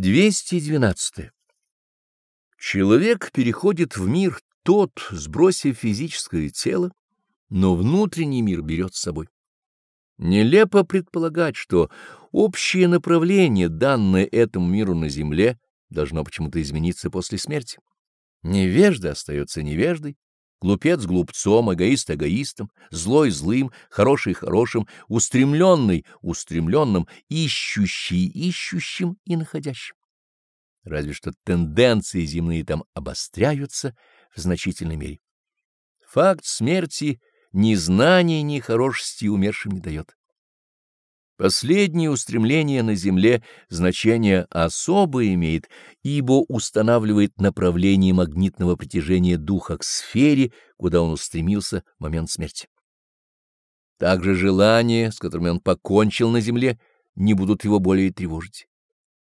212. Человек переходит в мир тот, сбросив физическое тело, но внутренний мир берет с собой. Нелепо предполагать, что общее направление, данное этому миру на земле, должно почему-то измениться после смерти. Невежда остается невеждой, глупец глупцом, эгоист эгоистом, злой злым, хороший хорошим, устремленный устремленным, ищущий ищущим и находящим. Разве что тенденции земные там обостряются в значительной мере. Факт смерти ни знания, ни хорошести умершим не дает. Последнее устремление на земле значение особое имеет, ибо устанавливает направление магнитного притяжения духа к сфере, куда он устремился в момент смерти. Также желания, с которыми он покончил на земле, не будут его более тревожить.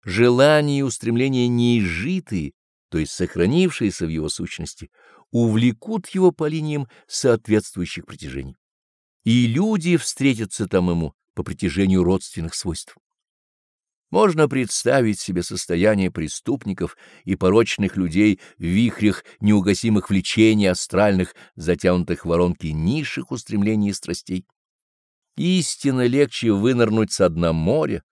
Желания и устремления неизжитые, то есть сохранившиеся в его сущности, увлекут его по линиям соответствующих притяжений. И люди встретятся там ему, по притяжению родственных свойств. Можно представить себе состояние преступников и порочных людей в вихрях неугасимых влечений астральных, затянутых воронки низших устремлений и страстей. Истинно легче вынырнуть со дна моря,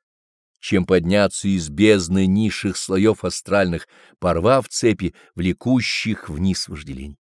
чем подняться из бездны низших слоев астральных, порвав цепи влекущих вниз вожделений.